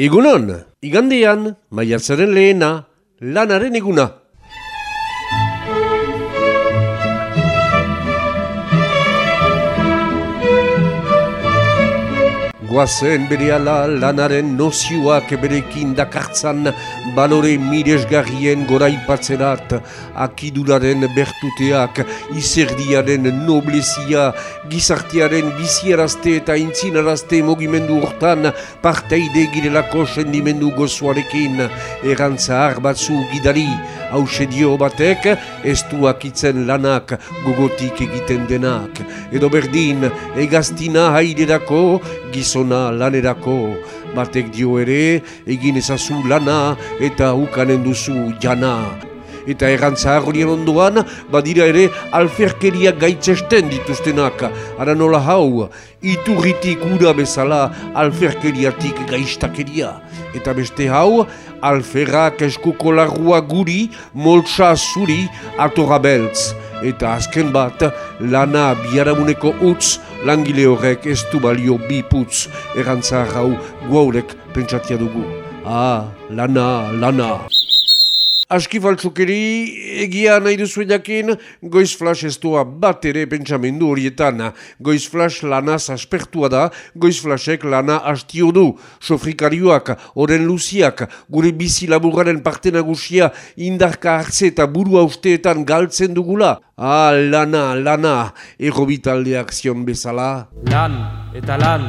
Egunon, igandean, maiatzaren lehena, lanaren eguna. Guazen bere ala lanaren nozioak berekin dakartzan balore miresgarrien goraipatzerat, akiduraren bertuteak, izerdiaren noblezia, gizartearen biziarazte eta intzinarazte mogimendu hortan parteide girelako sendimendu gozoarekin, erantza batzu gidari, hause batek, ez duakitzen lanak gogotik egiten denak, edo berdin, egaztina haiderako, gizona lanerako. Batek dio ere egin ezazu lana eta ukanen duzu jana. Eta errantza horien ondoan badira ere alferkeria gaitzesten dituztenak. Ara nola hau iturritik ura bezala alferkeriatik gaiztakeria eta beste hau alferrak eskuko larrua guri moltsa zuri atorra beltz eta azken bat lana biaramuneko utz langile horrek ez du balio bi putz erantza hau guaurek pentsatia dugu. Ah, lana, lana. Aski faltzukeri, egia nahi duzu jakin, goiz flash ez doa bat ere pentsamendu horietan. Goiz flash lanaz aspertua da, goiz flashek lana hastio du. Sofrikarioak, oren luziak, gure bizi laburaren parte nagusia indarka hartze eta burua usteetan galtzen dugula. Ah, lana, lana, errobitaldeak zion bezala. Lan eta lan.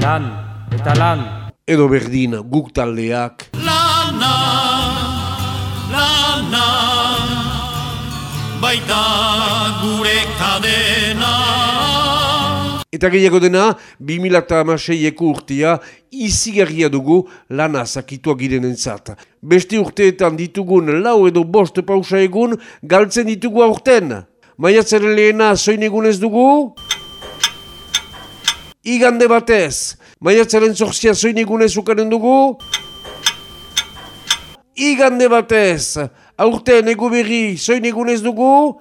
Lan eta lan. Edo berdin, guk taldeak. Baita gure kadena. Eta gehiago dena, 2006eko urtea izigarria dugu lana zakitua giren entzat. Beste urteetan ditugun lau edo bost pausa egun galtzen ditugu aurten. Maiatzaren lehena zoin egunez dugu? Igande batez. Maiatzaren zorzia zoin egunez ukanen dugu? Igande batez. Aurten egu berri zoin egunez dugu?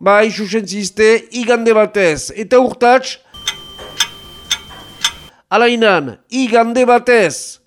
Bai, susentzizte, igande batez. Eta urtats? Alainan, igande batez.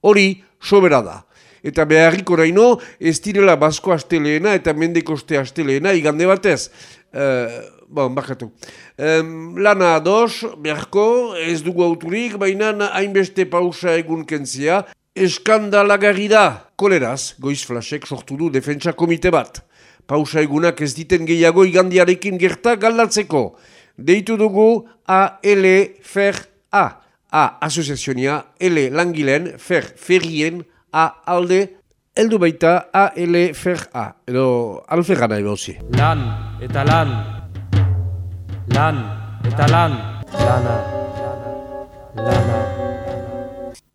Hori, sobera da. Eta beharriko raino, ez direla basko asteleena eta mendekoste asteleena igande batez. Uh, bon, bakatu. Um, lana ados, beharko, ez dugu auturik, baina hainbeste pausa egun kentzia. Eskandalagarri da. Koleraz, goiz flasek sortu du defentsa komite bat. Pausa egunak ez diten gehiago igandiarekin gerta galdatzeko. Deitu dugu ALFR-A. A, asoziazionia, L, langileen, fer, ferrien, A, alde, eldu baita ALFR-A. Edo, alferra nahi. Lan eta lan. Lan eta lan. Lana. Lana.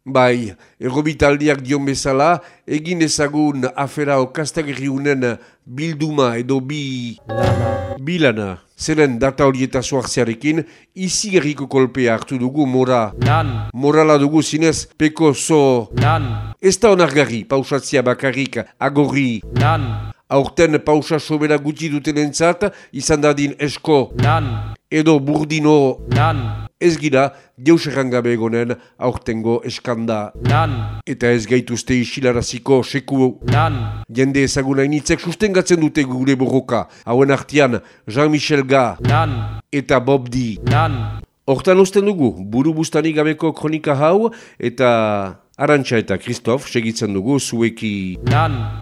Bai, errobitaldiak dion bezala, egin ezagun afera okastagirriunen bilduma edo bi... Lana. Bilana, zeren data horieta zuartzearekin, izi gerriko kolpea hartu dugu mora. Lan. Morala dugu zinez, peko zo... Lan. Ez da onargarri, pausatzia bakarrik, agorri. Lan. Aurten pausa sobera gutxi duten entzat, izan dadin esko Lan. edo burdino Lan. ez gira, deus errangabe egonen aurtengo eskanda. Lan. Eta ez gaituzte isilaraziko seku Lan. jende ezaguna initzek sustengatzen dute gure borroka. Hauen artian Jean-Michel Ga Lan. eta Bob D. Lan. Hortan usten dugu, buru bustanik gabeko kronika hau eta Arantxa eta Kristof segitzen dugu zueki Lan.